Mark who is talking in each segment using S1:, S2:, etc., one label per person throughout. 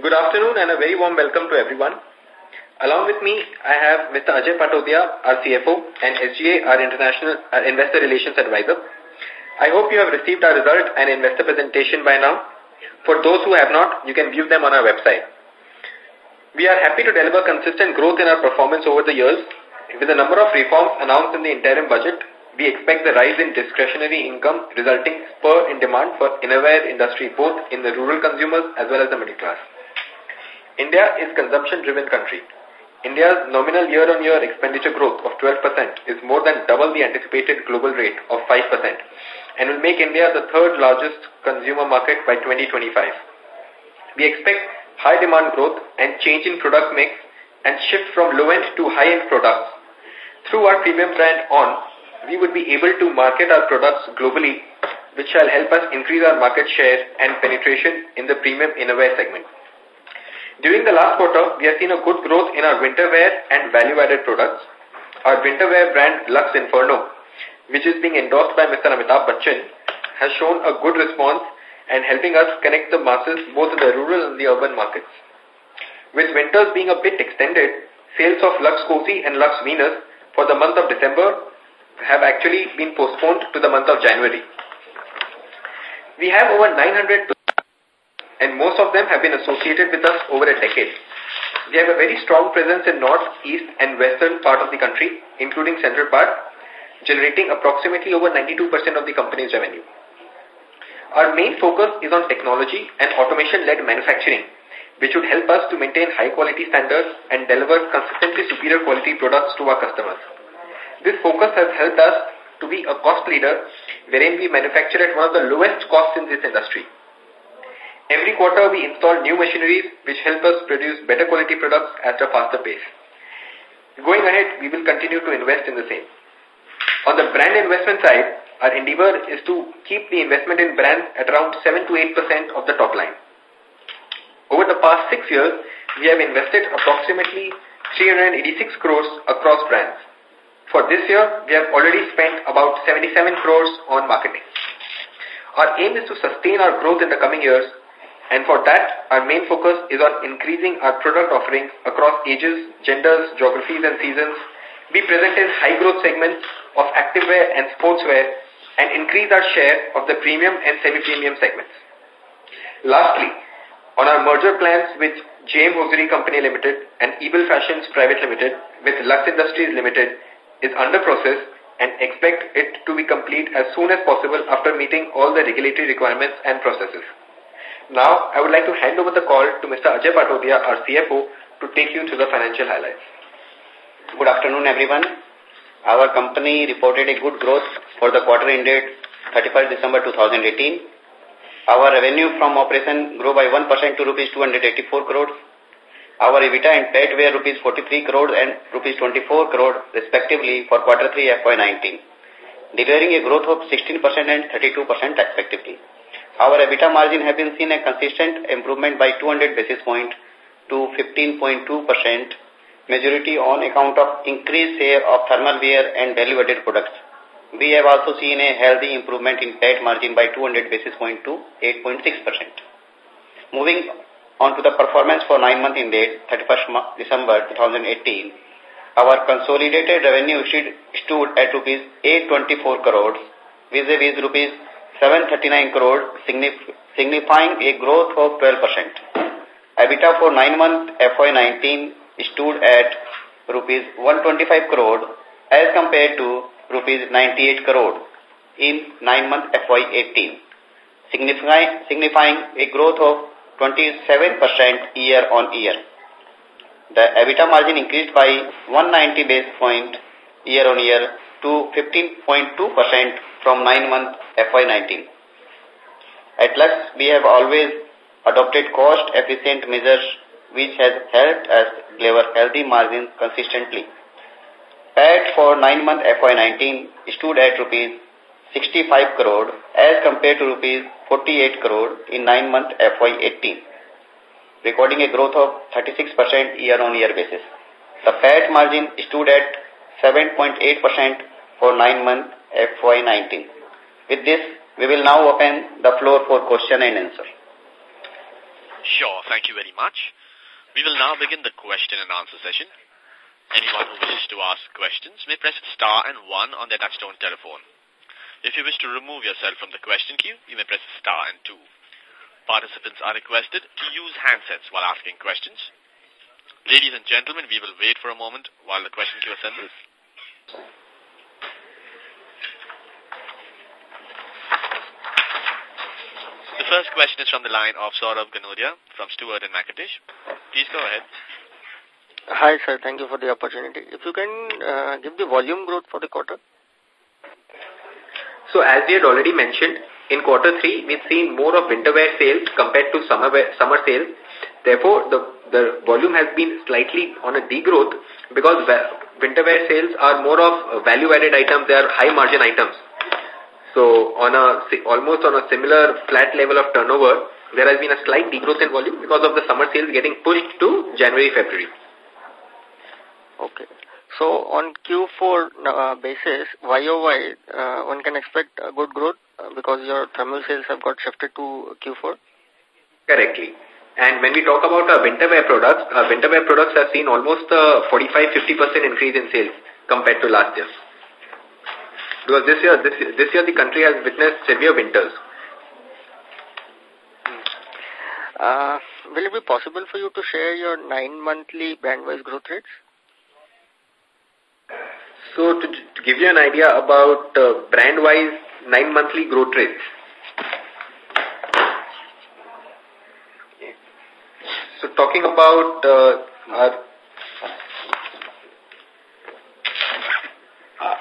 S1: Good afternoon and a very warm welcome to everyone. Along with me, I have Mr. Ajay Patodia, our CFO, and SGA, our international our investor relations advisor. I hope you have received our result and investor presentation by now. For those who have not, you can view them on our website. We are happy to deliver consistent growth in our performance over the years. With the number of reforms announced in the interim budget, we expect the rise in discretionary income resulting spur in demand for innerwear industry both in the rural consumers as well as the middle class. India is consumption-driven country. India's nominal year-on-year -year expenditure growth of 12% is more than double the anticipated global rate of 5% and will make India the third largest consumer market by 2025. We expect high demand growth and change in product mix and shift from low-end to high-end products. Through our premium brand ONN, we would be able to market our products globally, which shall help us increase our market share and penetration in the premium innerwear segment. During the last quarter, we have seen a good growth in our winter wear and value-added products. Our winter wear brand Lux Inferno, which is being endorsed by Mr. Amitabh Bachchan, has shown a good response and helping us connect the masses both in the rural and the urban markets. With winters being a bit extended, sales of Lux Cozi and Lux Venus for the month of December have actually been postponed to the month of January. We have over 900 and most of them have been associated with us over a decade. We have a very strong presence in north, east and western part of the country, including central part, generating approximately over 92% of the company's revenue. Our main focus is on technology and automation-led manufacturing, which would help us to maintain high-quality standards and deliver consistently superior quality products to our customers. This focus has helped us to be a cost leader, wherein we manufacture at one of the lowest costs in this industry. Every quarter, we install new machineries which help us produce better quality products at a faster pace. Going ahead, we will continue to invest in the same. On the brand investment side, our endeavor is to keep the investment in brands at around 7 to 8% of the top line. Over the past six years, we have invested approximately 386 crores across brands. For this year, we have already spent about 77 crores on marketing. Our aim is to sustain our growth in the coming years, and for that, our main focus is on increasing our product offerings across ages, genders, geographies, and seasons, be present in high growth segments of activewear and sportswear, and increase our share of the premium and semi-premium segments. Lastly, on our merger plans with JM Hosiery Company Limited and Ebell Fashions Private Limited with Lux Industries Limited is under process and expect it to be complete as soon as possible after meeting all the regulatory requirements and processes. Now, I would like to hand over the call to Mr. Ajay Patodia, our CFO, to take you through the financial highlights.
S2: Good afternoon, everyone. Our company reported a good growth for the quarter ended 31st December 2018. Our revenue from operation grew by 1% to rupees 284 crores. Our EBITDA and PAT were rupees 43 crores and rupees 24 crores respectively for quarter 3 FY19, delivering a growth of 16% and 32% respectively. Our EBITDA margin has been seen a consistent improvement by 200 basis points to 15.2% majority on account of increased share of thermal wear and value-added products. We have also seen a healthy improvement in PAT margin by 200 basis points to 8.6%. Moving on to the performance for nine months in date, 31st December 2018, our consolidated revenue stood at rupees 824 crores, vis-a-vis rupees 739 crores, signifying a growth of 12%. EBITDA for nine months FY19 stood at rupees 125 crore as compared to rupees 98 crore in nine months FY18, signifying, signifying a growth of 27% year on year. The EBITDA margin increased by 190 basis point year on year to 15.2% from 9 months FY19. At Lux, we have always adopted cost-efficient measures which has helped us deliver healthy margins consistently. PAT for 9 month FY19 stood at rupees 65 crore as compared to rupees 48 crore in 9 month FY18, recording a growth of 36% year-on-year basis. The PAT margin stood at 7.8% for 9 month FY19. With this, we will now open the floor for question and answer.
S3: Sure, thank you very much. We will now begin the question and answer session. Anyone who wishes to ask questions may press star and one on their touchtone telephone. If you wish to remove yourself from the question queue, you may press star and two. Participants are requested to use handsets while asking questions. Ladies and gentlemen, we will wait for a moment while the question queue assembles. The first question is from the line of Saurabh Ganodia from Stewart and Mackertich. Please go ahead.
S4: Hi, sir. Thank you for the opportunity. If you can uh, give the volume growth for the quarter.
S1: So as we had already mentioned, in quarter three, we've seen more of winter wear sales compared to summer wear, summer sales. Therefore, the, the volume has been slightly on a degrowth because winter wear sales are more of value-added items. They are high-margin items. So on a almost on a similar flat level of turnover, there has been a slight degrowth in volume because of the summer sales getting pushed to January, February.
S4: Okay. So on Q4 uh, basis, YOY, uh, one can expect a good growth uh, because your thermal sales have got shifted to Q4?
S1: Correctly. And when we talk about our winter wear products, our winter wear products have seen almost a 45-50% increase in sales compared to last year. Because this year, this, this year the country has witnessed severe winters.
S4: Uh, will it be possible for you to share your nine-monthly band-wise growth rates?
S1: So to, to give you an idea about uh, brand-wise nine-monthly growth rates. So talking about uh, our,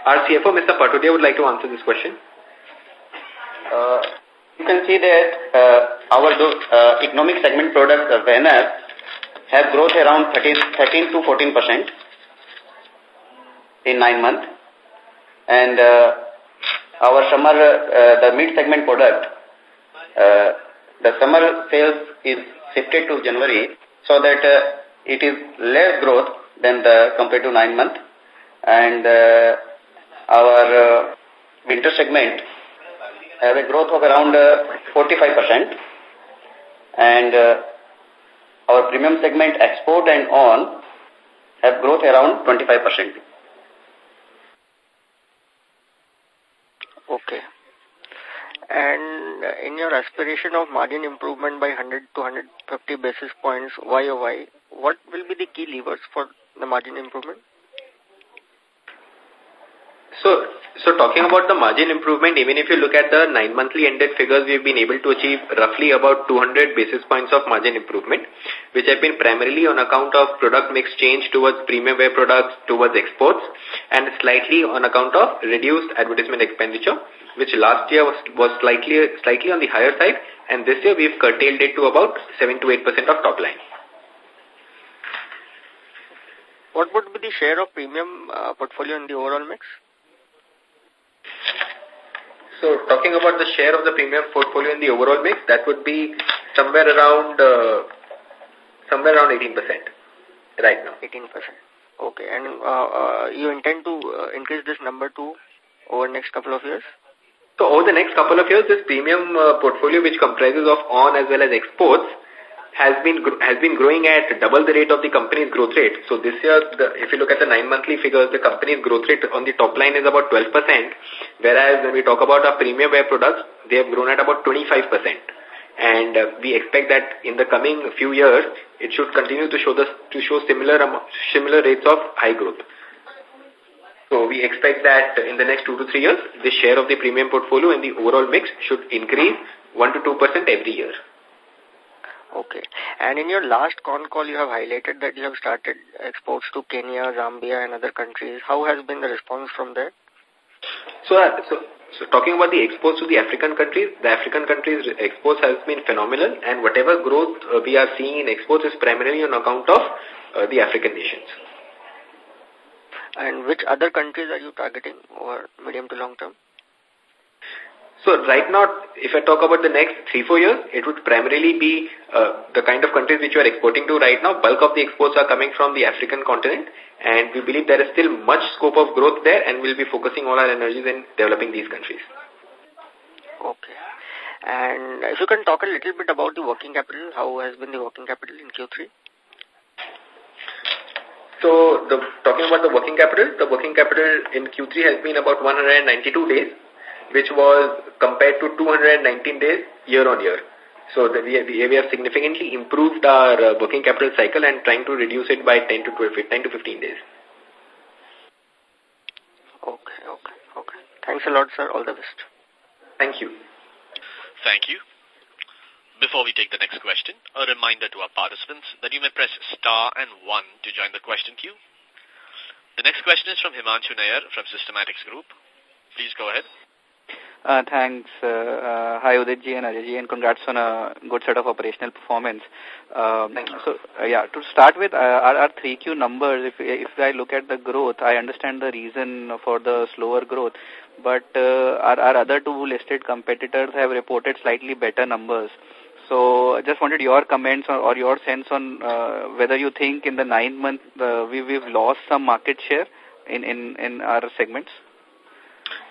S1: our CFO, Mr. Patodia, would like to answer this question.
S2: Uh, you can see that uh, our uh, economic segment products, uh, VNF, have growth around 13, 13 to 14 percent in nine months. And uh, our summer, uh, the mid-segment product, uh, the summer sales is shifted to January so that uh, it is less growth than the compared to nine months. And uh, our uh, winter segment have a growth of around 45%. And our premium segment export and ONN have growth around 25%.
S4: Okay. And in your aspiration of margin improvement by 100 to 150 basis points YOY, what will be the key levers for the margin improvement?
S1: So, so talking about the margin improvement, even if you look at the nine monthly ended figures, we've been able to achieve roughly about 200 basis points of margin improvement, which have been primarily on account of product mix change towards premium wear products, towards exports, and slightly on account of reduced advertisement expenditure, which last year was, was slightly, slightly on the higher side, and this year we've curtailed it to about 7 to 8% of top line.
S4: What would be the share of premium uh, portfolio in the overall mix?
S1: So talking about the share of the premium portfolio in the overall mix, that would be somewhere around uh, somewhere around 18% right now.
S4: 18%. Okay. And uh, uh, you intend to uh, increase this number to over next couple of years?
S1: So over the next couple of years, this premium uh, portfolio, which comprises of ONN as well as exports, has been has been growing at double the rate of the company's growth rate. So this year, the, if you look at the nine monthly figures, the company's growth rate on the top line is about 12%, whereas when we talk about our premium wear products, they have grown at about 25%. And uh, we expect that in the coming few years, it should continue to show the, to show similar similar rates of high growth. So we expect that in the next two to three years, the share of the premium portfolio in the overall mix should increase 1 to 2% every year.
S4: Okay. And in your last con call, you have highlighted that you have started exports to Kenya, Zambia, and other countries. How has been the response from there?
S1: So, uh, so, so talking about the exports to the African countries, the African countries exports has been phenomenal, and whatever growth uh, we are seeing in exports is primarily on account of uh, the African nations.
S4: And which other countries are you targeting over medium to long term?
S1: So right now, if I talk about the next three, four years, it would primarily be uh, the kind of countries which we are exporting to right now. Bulk of the exports are coming from the African continent and we believe there is still much scope of growth there and we'll be focusing all our energies in developing these countries.
S4: Okay. And if you can talk a little bit about the working capital, how has been the working capital in Q3?
S1: So, the, talking about the working capital, the working capital in Q3 has been about 192 days, which was compared to 219 days year on year. So, the, we, we have significantly improved our uh, working capital cycle and trying to reduce it by 10 to 12, 10 to 15 days.
S4: Okay, okay, okay. Thanks a lot, sir. All the best.
S1: Thank you.
S3: Thank you. Before we take the next question, a reminder to our participants that you may press star and one to join the question queue. The next question is from Himanshu Nair from Systematix Group. Please go ahead.
S5: Uh, thanks. Uh, uh, hi, Uditji and Ajayji, and congrats on a good set of operational performance. Um, so, uh, yeah, to start with, uh, our, our 3Q numbers, if, if I look at the growth, I understand the reason for the slower growth, but uh, our, our other two listed competitors have reported slightly better numbers. So I just wanted your comments or, or your sense on uh, whether you think in the nine month uh, we, we've lost some market share in, in, in our segments.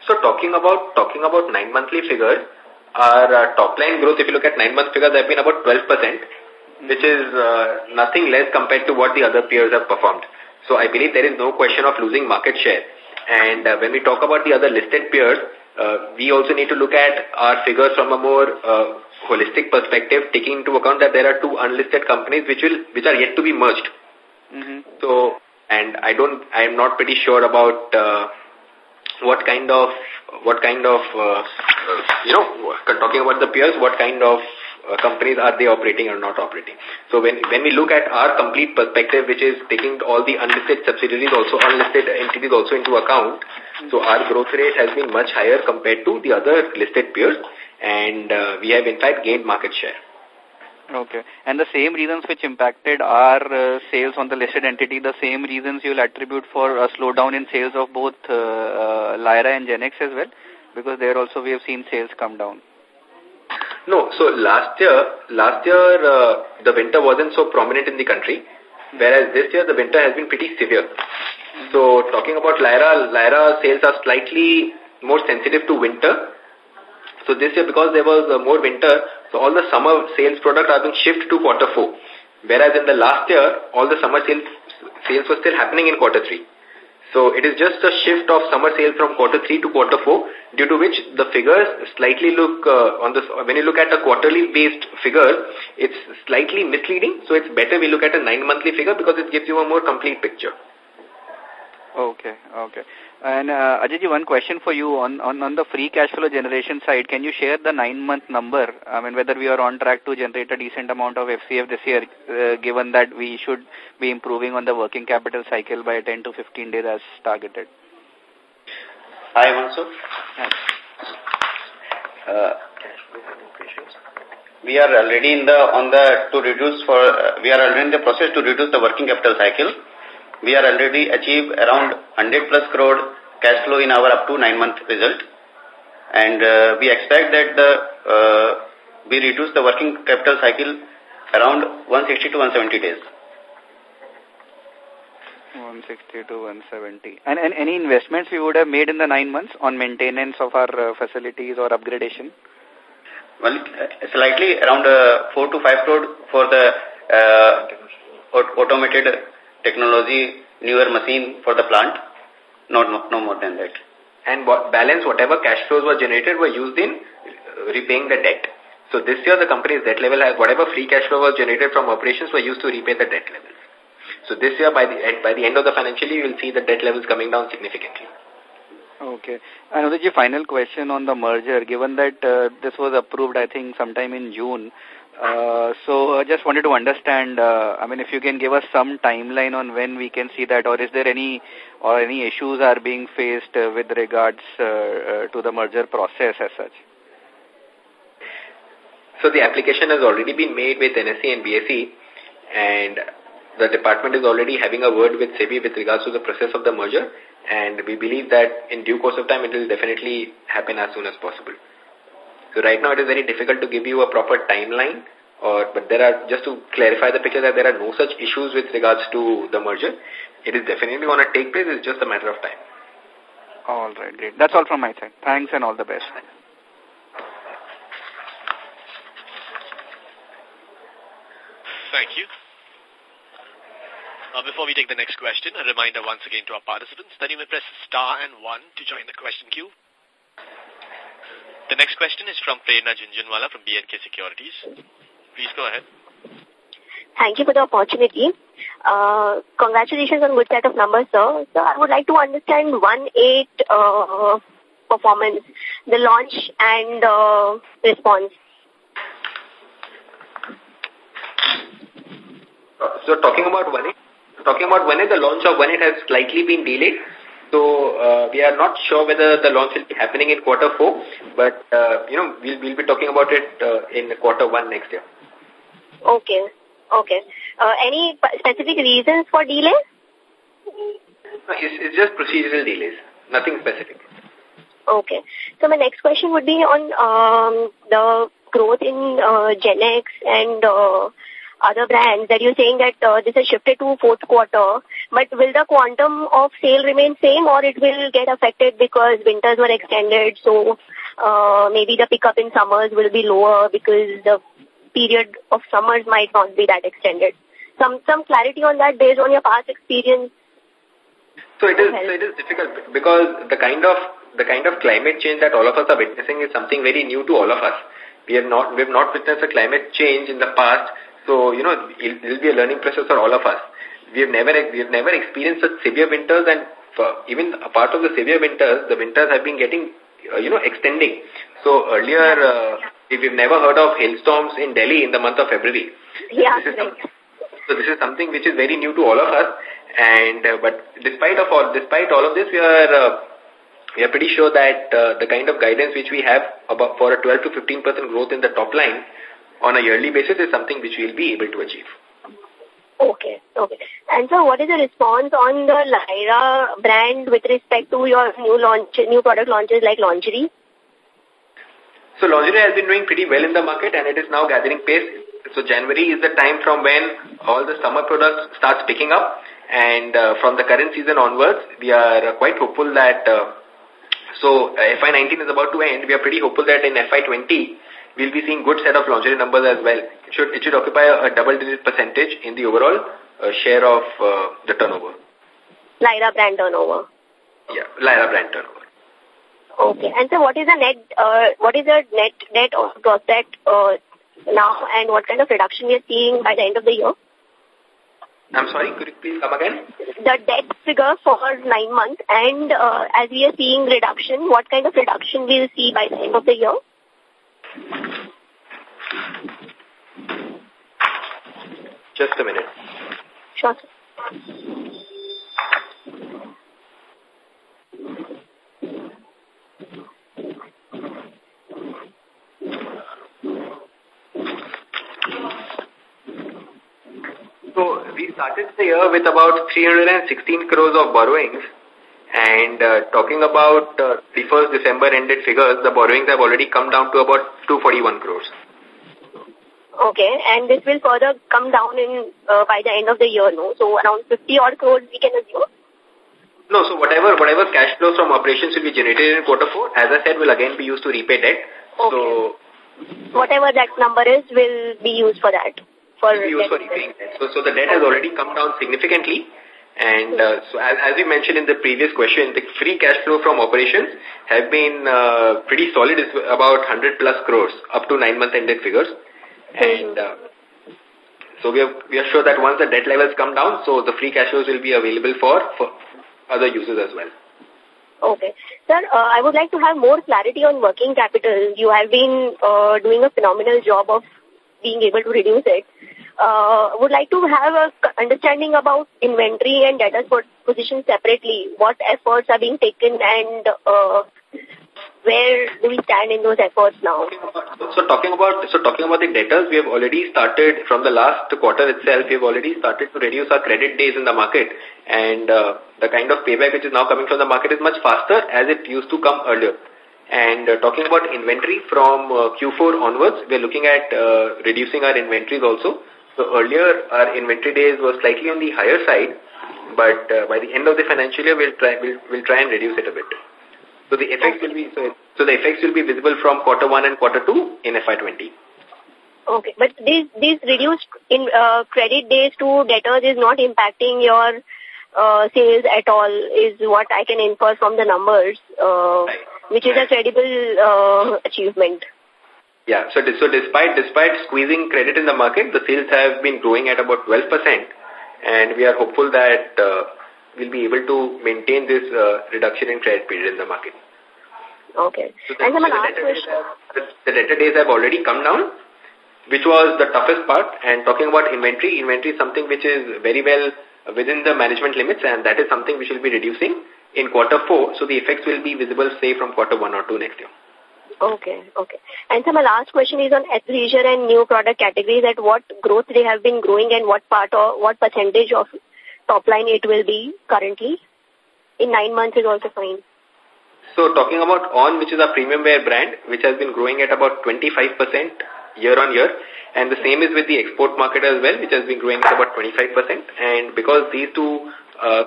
S1: So talking about talking about nine monthly figures, our uh, top line growth, if you look at nine month figures, have been about 12%, which is uh, nothing less compared to what the other peers have performed. So I believe there is no question of losing market share. And uh, when we talk about the other listed peers, uh, we also need to look at our figures from a more uh, holistic perspective, taking into account that there are two unlisted companies which will which are yet to be merged.
S5: Mm -hmm.
S1: So, and I don't, I am not pretty sure about uh, what kind of what kind of uh, you know talking about the peers, what kind of uh, companies are they operating or not operating. So when when we look at our complete perspective, which is taking all the unlisted subsidiaries, also unlisted entities also into account, so our growth rate has been much higher compared to the other listed peers and uh, we have in fact gained market share.
S5: Okay. And the same reasons which impacted our uh, sales on the listed entity, the same reasons you will attribute for a slowdown in sales of both uh, uh, Lyra and GenX as well? Because there also we have seen sales come down.
S1: No, so last year, last year uh, the winter wasn't so prominent in the country, whereas this year the winter has been pretty severe. So talking about Lyra, Lyra sales are slightly more sensitive to winter so this year, because there was uh, more winter, so all the summer sales product are being shifted to quarter four. Whereas in the last year, all the summer sales, sales were still happening in quarter three. So it is just a shift of summer sales from quarter three to quarter four, due to which the figures slightly look uh, on this. When you look at a quarterly based figure, it's slightly misleading. So it's better we look at a nine monthly figure because it gives you a more complete picture.
S5: Okay, okay. And uh, Ajay one question for you on, on, on the free cash flow generation side. Can you share the nine-month number? I mean, whether we are on track to generate a decent amount of FCF this year, uh, given that we should be improving on the working capital cycle by 10 to 15 days as targeted.
S2: Hi, Mansu. Uh, we are already in the on the to reduce for uh, we are already in the process to reduce the working capital cycle we are already achieved around 100 plus crore cash flow in our up to nine month result. And uh, we expect that the uh, we reduce the working capital cycle around 160 to 170 days.
S5: 160 to 170. And, and any investments we would have made in the nine months on maintenance of our uh, facilities or upgradation?
S2: Well, slightly around uh, 4 to 5 crore for the uh, automated technology, newer machine for the plant, not no, no more than that.
S1: And what balance, whatever cash flows were generated were used in uh, repaying the debt. So this year the company's debt level has, whatever free cash flow was generated from operations were used to repay the debt levels. So this year by the, by the end of the financial year, you will see the debt levels coming down significantly.
S5: Okay. And the final question on the merger, given that uh, this was approved, I think, sometime in June, uh, so I just wanted to understand, uh, I mean, if you can give us some timeline on when we can see that, or is there any or any issues are being faced uh, with regards uh, uh, to the merger process as such?
S1: So the application has already been made with NSE and BSE, and the department is already having a word with SEBI with regards to the process of the merger, and we believe that in due course of time it will definitely happen as soon as possible. So right now it is very difficult to give you a proper timeline or, but there are, just to clarify the picture that there are no such issues with regards to the merger. It is definitely going to take place. It's just a matter of time.
S5: All right, great. That's all from my side. Thanks and all the best.
S3: Thank you. Uh, before we take the next question, a reminder once again to our participants that you may press star and one to join the question queue. The next question is from Prerna Jhunjhunwala from B&K Securities. Please go ahead.
S6: Thank you for the opportunity. Uh, congratulations on good set of numbers, sir. So I would like to understand One8 uh, performance, the launch and uh, response.
S1: Uh, so talking about One8, talking about when the launch of when it has slightly been delayed. So uh, we are not sure whether the launch will be happening in quarter four, but uh, you know we'll we'll be talking about it uh, in quarter one next year.
S6: Okay, okay. Uh, any specific reasons for delay?
S1: It's, it's just procedural delays, nothing specific.
S6: Okay. So my next question would be on um, the growth in uh, Gen X and uh, other brands that you're saying that uh, this has shifted to fourth quarter, but will the quantum of sale remain same or it will get affected because winters were extended, so uh, maybe the pickup in summers will be lower because the period of summers might not be that extended. Some some clarity on that based on your past experience.
S1: So it is so it is difficult because the kind of the kind of climate change that all of us are witnessing is something very new to all of us. We have not we have not witnessed a climate change in the past so, you know, it will be a learning process for all of us. We have never, we have never experienced such severe winters and even a part of the severe winters, the winters have been getting, uh, you know, extending. So earlier, uh, we've never heard of hailstorms in Delhi in the month of February.
S6: Yeah,
S1: this is so this is something which is very new to all of us. And uh, but despite of all, despite all of this, we are uh, we are pretty sure that uh, the kind of guidance which we have about for a 12 to 15 percent growth in the top line on a yearly basis is something which we'll be able to achieve.
S6: Okay, okay. And so what is the response on the Lyra brand with respect to your new launch, new product launches like lingerie?
S1: So lingerie has been doing pretty well in the market and it is now gathering pace. So January is the time from when all the summer products starts picking up and uh, from the current season onwards, we are quite hopeful that, uh, so uh, FY19 is about to end. We are pretty hopeful that in FY20, we'll be seeing good set of lingerie numbers as well. It should, it should occupy a, a double-digit percentage in the overall uh, share of uh, the turnover.
S6: Lyra brand turnover.
S1: Yeah, Lyra brand turnover.
S6: Okay. And so what is the net, uh, what is the net, net or gross debt uh, now and what kind of reduction we are seeing by the end of the year?
S1: I'm sorry, could you please come again?
S6: The debt figure for nine months and uh, as we are seeing reduction, what kind of reduction we'll see by the end of the year?
S1: Just a minute.
S6: Sure.
S1: So we started the year with about 316 crores of borrowings and uh, talking about uh, the first December ended figures, the borrowings have already come down to about 241 crores.
S6: Okay, and this will further come down in uh, by the end of the year, no? So around 50 odd crores we can assume?
S1: No, so whatever whatever cash flows from operations will be generated in quarter four, as I said, will again be used to repay debt.
S6: Okay.
S1: So
S6: whatever that number is will be used for that. For,
S1: used for repaying debt. So, so the debt has already come down significantly. And uh, so as, as we mentioned in the previous question, the free cash flow from operations have been uh, pretty solid, it's about 100 plus crores up to nine month ended figures. And uh, so we are, we are sure that once the debt levels come down, so the free cash flows will be available for, for other uses as well.
S6: Okay. Sir, uh, I would like to have more clarity on working capital. You have been uh, doing a phenomenal job of being able to reduce it uh, would like to have a understanding about inventory and debtors position separately. What efforts are being taken and uh, where do we stand in those efforts now?
S1: So talking about so talking about the debtors, we have already started from the last quarter itself. We have already started to reduce our credit days in the market, and uh, the kind of payback which is now coming from the market is much faster as it used to come earlier. And uh, talking about inventory from uh, Q4 onwards, we are looking at uh, reducing our inventories also. So earlier, our inventory days were slightly on the higher side, but uh, by the end of the financial year, we'll try, we'll, we'll try and reduce it a bit. So the effects will be, so, so the effects will be visible from quarter one and quarter two in FY20.
S6: Okay, but these these reduced in uh, credit days to debtors is not impacting your uh, sales at all. Is what I can infer from the numbers, uh,
S1: Right.
S6: which is a credible uh, achievement.
S1: Yeah. So, so despite despite squeezing credit in the market, the sales have been growing at about 12%, and we are hopeful that uh, we'll be able to maintain this uh, reduction in credit period in the market.
S6: Okay.
S1: So the,
S6: and then my
S1: so the
S6: last
S1: debtor days have, the, the debtor days have already come down, which was the toughest part. And talking about inventory, inventory is something which is very well within the management limits, and that is something which will be reducing in quarter four. So the effects will be visible, say, from quarter one or two next year.
S6: Okay, okay. And so my last question is on athleisure and new product categories at what growth they have been growing and what part or what percentage of top line it will be currently. In nine months is also fine.
S1: So talking about ONN, which is our premium wear brand, which has been growing at about 25% year on year. And the same is with the export market as well, which has been growing at about 25%. And because these two uh,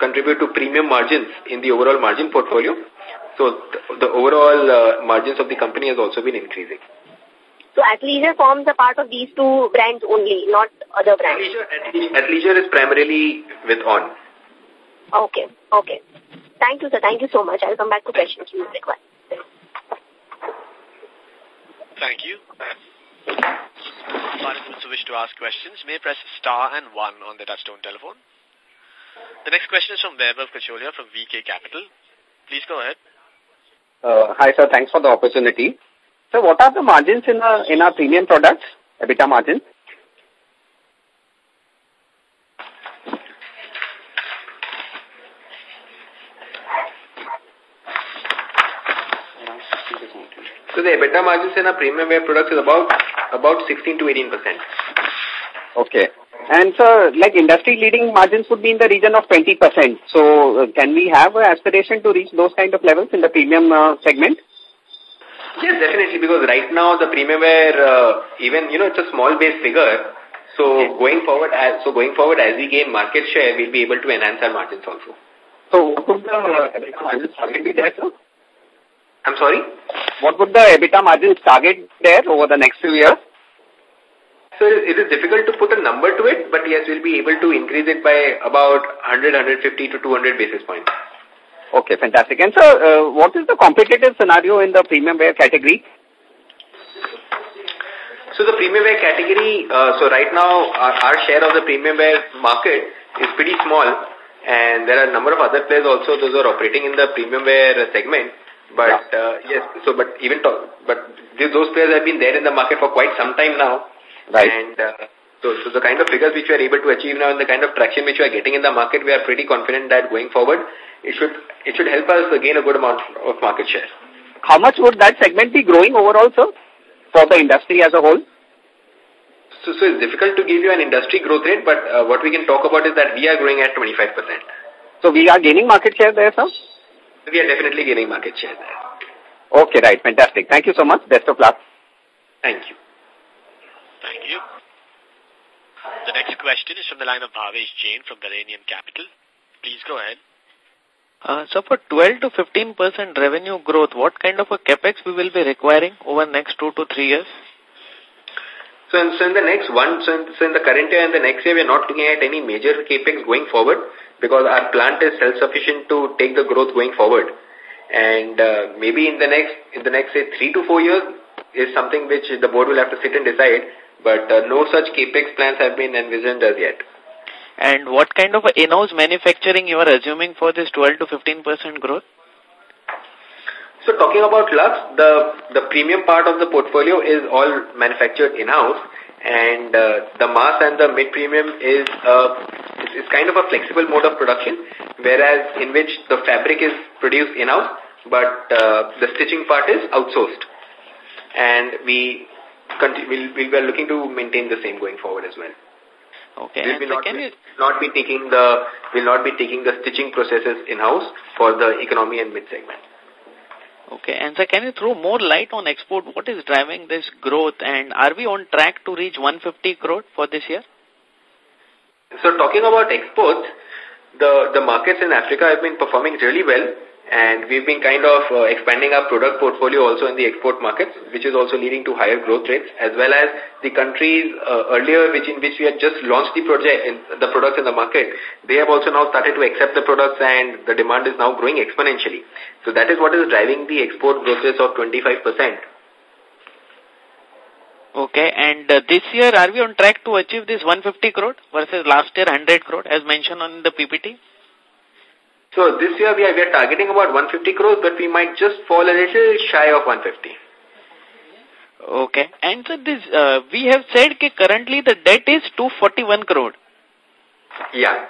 S1: contribute to premium margins in the overall margin portfolio, so the, the overall uh, margins of the company has also been increasing.
S6: So athleisure forms a part of these two brands only, not other brands.
S1: Athleisure, athleisure, athleisure is primarily with ONN.
S6: Okay, okay. Thank you, sir. Thank you so much. I'll come back to questions you require.
S3: Thank you. Participants who wish to ask questions may press star and one on the touchtone telephone. The next question is from Vaibhav Kacholia from VK Capital. Please go ahead.
S7: Uh, hi, sir. Thanks for the opportunity. So what are the margins in our, in our premium products, EBITDA margins?
S1: So the EBITDA margins in our premium wear products is about about 16 to 18 percent.
S7: Okay. And sir, like industry leading margins would be in the region of 20%. So uh, can we have an aspiration to reach those kind of levels in the premium uh, segment?
S1: Yes, definitely, because right now the premium uh, even, you know, it's a small base figure. So going forward, as, so going forward, as we gain market share, we'll be able to enhance our margins also.
S7: So what would the EBITDA margins target be there, sir?
S1: I'm sorry?
S7: What would the EBITDA margins target there over the next few years?
S1: So it is difficult to put a number to it, but yes, we'll be able to increase it by about 100, 150 to 200 basis points.
S7: Okay, fantastic. And sir, uh, what is the competitive scenario in the premium wear category?
S1: So the premium wear category, uh, so right now our, our share of the premium wear market is pretty small and there are a number of other players also those are operating in the premium wear segment. But uh, yes, so but even to, but th those players have been there in the market for quite some time now.
S7: Right.
S1: And uh, so, so the kind of figures which we are able to achieve now and the kind of traction which we are getting in the market, we are pretty confident that going forward, it should it should help us gain a good amount of market share.
S7: How much would that segment be growing overall, sir, for the industry as a whole?
S1: So, so it's difficult to give you an industry growth rate, but uh, what we can talk about is that we are growing at 25%.
S7: So we are gaining market share there, sir?
S1: We are definitely gaining market share there.
S7: Okay, right. Fantastic. Thank you so much. Best of luck.
S1: Thank you.
S3: Thank you. The next question is from the line of Bhavesh Jain from Millennium Capital. Please go ahead.
S8: Uh, so for 12 to 15% revenue growth, what kind of a capex we will be requiring over the next two to three years?
S1: So in, so in the next one, so in, so in the current year and the next year, we are not looking at any major capex going forward because our plant is self-sufficient to take the growth going forward. And uh, maybe in the next, in the next say three to four years is something which the board will have to sit and decide. But uh, no such capex plans have been envisioned as yet.
S8: And what kind of in-house manufacturing you are assuming for this 12 to 15% growth?
S1: So talking about Lux, the, the premium part of the portfolio is all manufactured in-house and uh, the mass and the mid-premium is, uh, is, is kind of a flexible mode of production whereas in which the fabric is produced in-house but uh, the stitching part is outsourced and we we'll, we'll be looking to maintain the same going forward as well.
S8: Okay.
S1: We'll be not,
S8: can
S1: not be taking the will not be taking the stitching processes in-house for the economy and mid-segment.
S8: okay. And so can you throw more light on export? What is driving this growth and are we on track to reach 150 crore for this year?
S1: So talking about exports, the, the markets in Africa have been performing really well And we've been kind of uh, expanding our product portfolio also in the export markets, which is also leading to higher growth rates, as well as the countries uh, earlier which in which we had just launched the project in the products in the market, they have also now started to accept the products and the demand is now growing exponentially. So that is what is driving the export growth rates of 25%.
S8: Okay, and uh, this year are we on track to achieve this 150 crore versus last year 100 crore as mentioned on the PPT?
S1: So this year we are, we are targeting about 150 crores, but we might just fall a little shy of 150.
S8: Okay. And so this, uh, we have said that currently the debt is 241 crore.
S1: Yeah.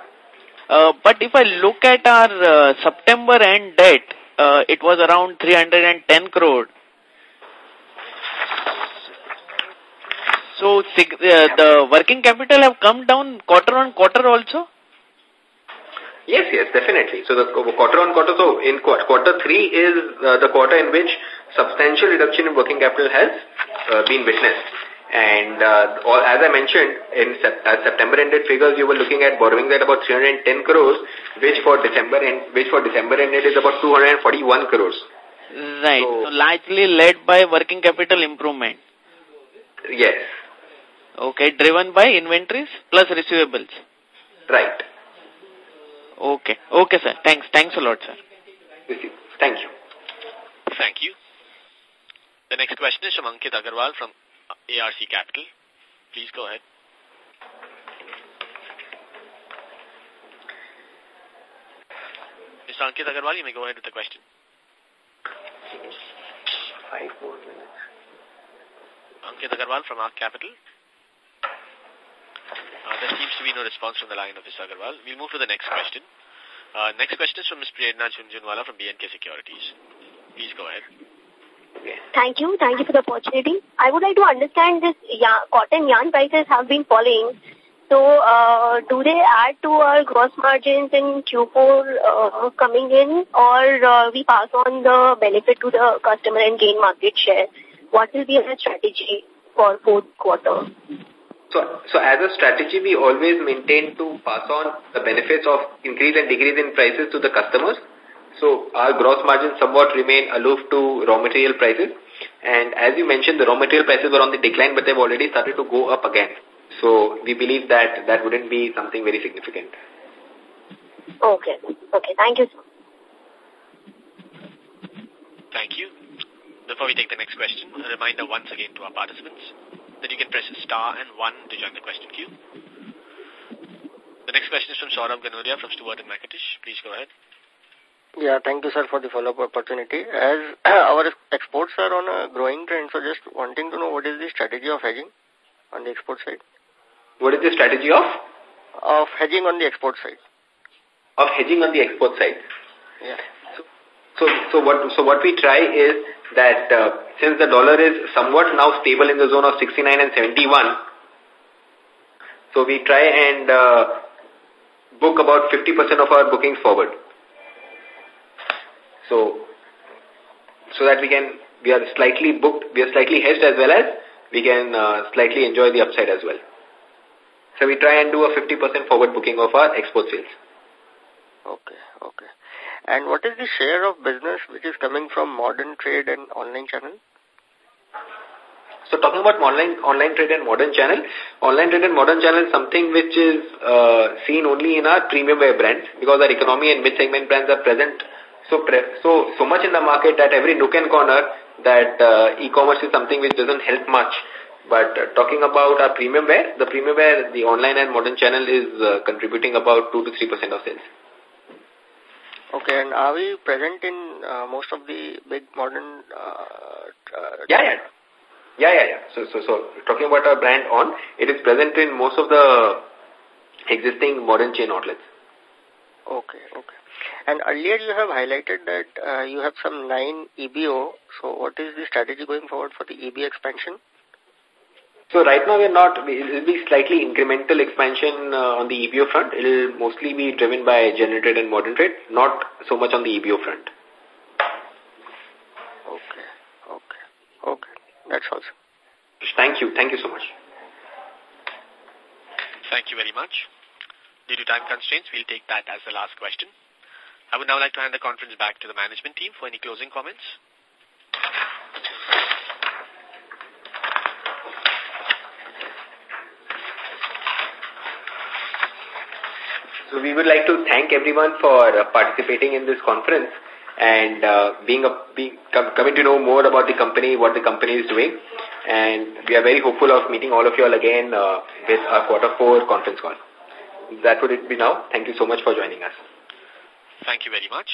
S8: Uh, but if I look at our uh, September end debt, uh, it was around 310 crore. So uh, the working capital have come down quarter on quarter also?
S1: Yes, yes, definitely. So the quarter on quarter, so in quarter three is uh, the quarter in which substantial reduction in working capital has uh, been witnessed. And uh, all, as I mentioned, in sep September ended figures, you were looking at borrowings at about 310 crores, which for December end, which for December ended is about 241 crores.
S8: Right. So, so largely led by working capital improvement.
S1: Yes.
S8: Okay, driven by inventories plus receivables.
S1: Right.
S8: Okay. Okay, sir. Thanks. Thanks a lot, sir.
S1: Thank you.
S3: Thank you. The next question is from Ankit Agarwal from ARC Capital. Please go ahead. Mr. Ankit Agarwal, you may go ahead with the question.
S1: Five more minutes.
S3: Ankit Agarwal from ARC Capital. There seems to be no response from the line of Mr. Agarwal. We'll move to the next question. Uh, next question is from Ms. Prerna Jhunjhunwala from B&K Securities. Please go ahead.
S6: Thank you. Thank you for the opportunity. I would like to understand this yarn, cotton yarn prices have been falling. So, uh, do they add to our gross margins in Q4 uh, coming in or uh, we pass on the benefit to the customer and gain market share? What will be our strategy for fourth quarter?
S1: So, so as a strategy, we always maintain to pass on the benefits of increase and decrease in prices to the customers. So our gross margins somewhat remain aloof to raw material prices. And as you mentioned, the raw material prices were on the decline, but they've already started to go up again. So we believe that that wouldn't be something very significant.
S6: Okay. Okay. Thank you,
S3: Thank you. Before we take the next question, a reminder once again to our participants then you can press star and one to join the question queue. The next question is from Saurabh Ganoria from Stewart and Mackintosh. Please go ahead.
S4: Yeah, thank you, sir, for the follow-up opportunity. As our exports are on a growing trend, so just wanting to know what is the strategy of hedging on the export side?
S1: What is the strategy of?
S4: Of hedging on the export side.
S1: Of hedging on the export side?
S4: Yeah.
S1: So, so, so, what, so what we try is that uh, since the dollar is somewhat now stable in the zone of 69 and 71, so we try and uh, book about 50% of our bookings forward. So, so that we can, we are slightly booked, we are slightly hedged as well as we can uh, slightly enjoy the upside as well. So we try and do a 50% forward booking of our export sales.
S4: Okay, okay. And what is the share of business which is coming from modern trade and online channel?
S1: So talking about online online trade and modern channel, online trade and modern channel is something which is uh, seen only in our premium wear brands because our economy and mid-segment brands are present so so so much in the market that every nook and corner that uh, e-commerce is something which doesn't help much. But uh, talking about our premium wear, the premium wear, the online and modern channel is contributing about 2 to 3% of sales.
S4: Okay, and are we present in uh, most of the big modern... Uh,
S1: uh, yeah, yeah. Yeah, yeah, yeah. So, so, so, talking about our brand ONN, it is present in most of the existing modern chain outlets.
S4: Okay, okay. And earlier you have highlighted that uh, you have some nine EBO. So what is the strategy going forward for the EBO expansion?
S1: So right now we're not, it will be slightly incremental expansion uh, on the EBO front. It will mostly be driven by general trade and modern trade, not so much on the EBO front.
S4: Okay, okay, okay. That's all.
S1: Thank you. Thank you so much.
S3: Thank you very much. Due to time constraints, we'll take that as the last question. I would now like to hand the conference back to the management team for any closing comments.
S1: So we would like to thank everyone for uh, participating in this conference and uh, being, a, being coming to know more about the company, what the company is doing. And we are very hopeful of meeting all of you all again uh, with our quarter four conference call. That would it be now. Thank you so much for joining us.
S3: Thank you very much.